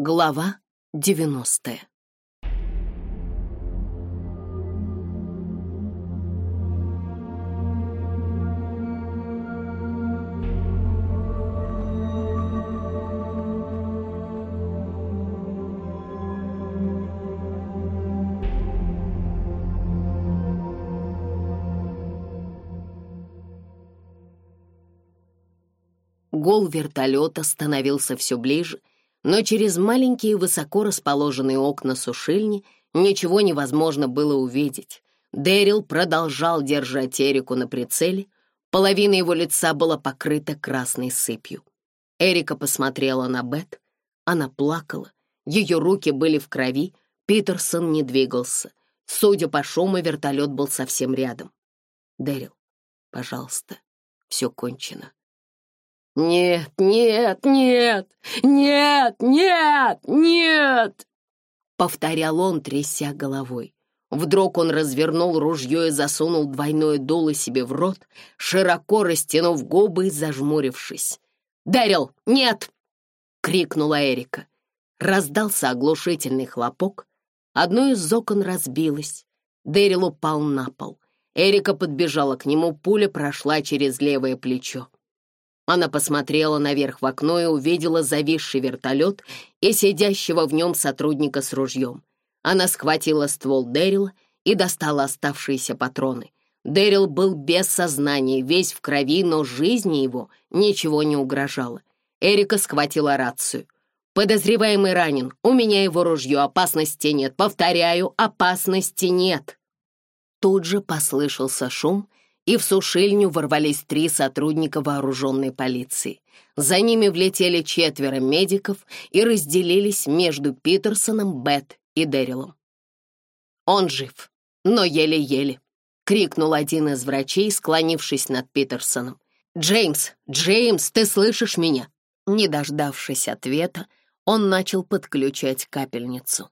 Глава 90 Гол вертолета становился все ближе, но через маленькие высоко расположенные окна сушильни ничего невозможно было увидеть. Дэрил продолжал держать Эрику на прицеле, половина его лица была покрыта красной сыпью. Эрика посмотрела на Бет, она плакала, ее руки были в крови, Питерсон не двигался. Судя по шуму, вертолет был совсем рядом. «Дэрил, пожалуйста, все кончено. «Нет, нет, нет! Нет, нет, нет!» Повторял он, тряся головой. Вдруг он развернул ружье и засунул двойное дуло себе в рот, широко растянув губы и зажмурившись. «Дэрил, нет!» — крикнула Эрика. Раздался оглушительный хлопок. Одно из окон разбилось. Дэрил упал на пол. Эрика подбежала к нему, пуля прошла через левое плечо. Она посмотрела наверх в окно и увидела зависший вертолет и сидящего в нем сотрудника с ружьем. Она схватила ствол Дэрила и достала оставшиеся патроны. Дэрил был без сознания, весь в крови, но жизни его ничего не угрожало. Эрика схватила рацию. «Подозреваемый ранен. У меня его ружье. Опасности нет. Повторяю, опасности нет». Тут же послышался шум, и в сушильню ворвались три сотрудника вооруженной полиции. За ними влетели четверо медиков и разделились между Питерсоном, Бет и Дэрилом. «Он жив, но еле-еле», — крикнул один из врачей, склонившись над Питерсоном. «Джеймс! Джеймс, ты слышишь меня?» Не дождавшись ответа, он начал подключать капельницу.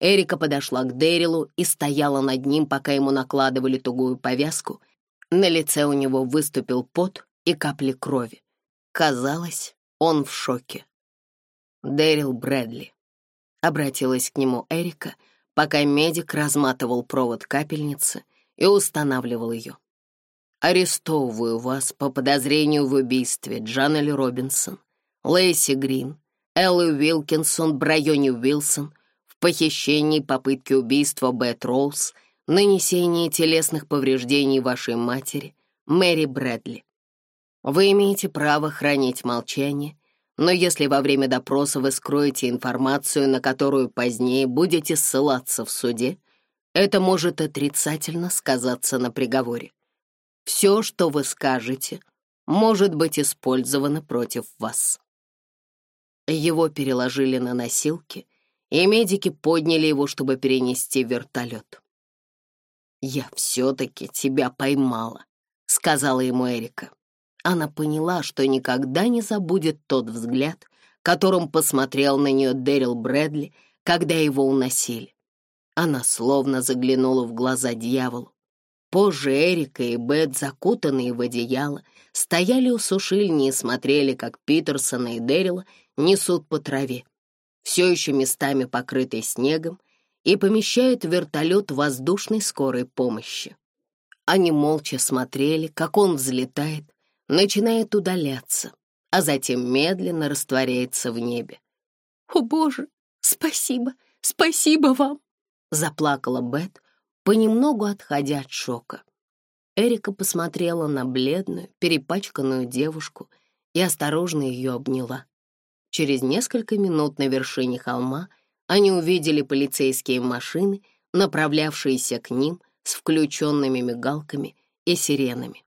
Эрика подошла к Дэрилу и стояла над ним, пока ему накладывали тугую повязку, на лице у него выступил пот и капли крови. Казалось, он в шоке. Дэрил Брэдли. Обратилась к нему Эрика, пока медик разматывал провод капельницы и устанавливал ее. «Арестовываю вас по подозрению в убийстве Джанели Робинсон, Лейси Грин, Эллы Уилкинсон, Брайони Уилсон, в похищении и попытке убийства Бет Роуз — Нанесение телесных повреждений вашей матери, Мэри Брэдли. Вы имеете право хранить молчание, но если во время допроса вы скроете информацию, на которую позднее будете ссылаться в суде, это может отрицательно сказаться на приговоре. Все, что вы скажете, может быть использовано против вас. Его переложили на носилки, и медики подняли его, чтобы перенести в вертолет. «Я все-таки тебя поймала», — сказала ему Эрика. Она поняла, что никогда не забудет тот взгляд, которым посмотрел на нее Дэрил Брэдли, когда его уносили. Она словно заглянула в глаза дьяволу. Позже Эрика и Бет, закутанные в одеяло, стояли у сушильни и смотрели, как Питерсона и Дэрила несут по траве, все еще местами покрытой снегом, и помещают вертолет воздушной скорой помощи. Они молча смотрели, как он взлетает, начинает удаляться, а затем медленно растворяется в небе. «О, Боже, спасибо, спасибо вам!» заплакала Бет, понемногу отходя от шока. Эрика посмотрела на бледную, перепачканную девушку и осторожно ее обняла. Через несколько минут на вершине холма они увидели полицейские машины, направлявшиеся к ним с включенными мигалками и сиренами.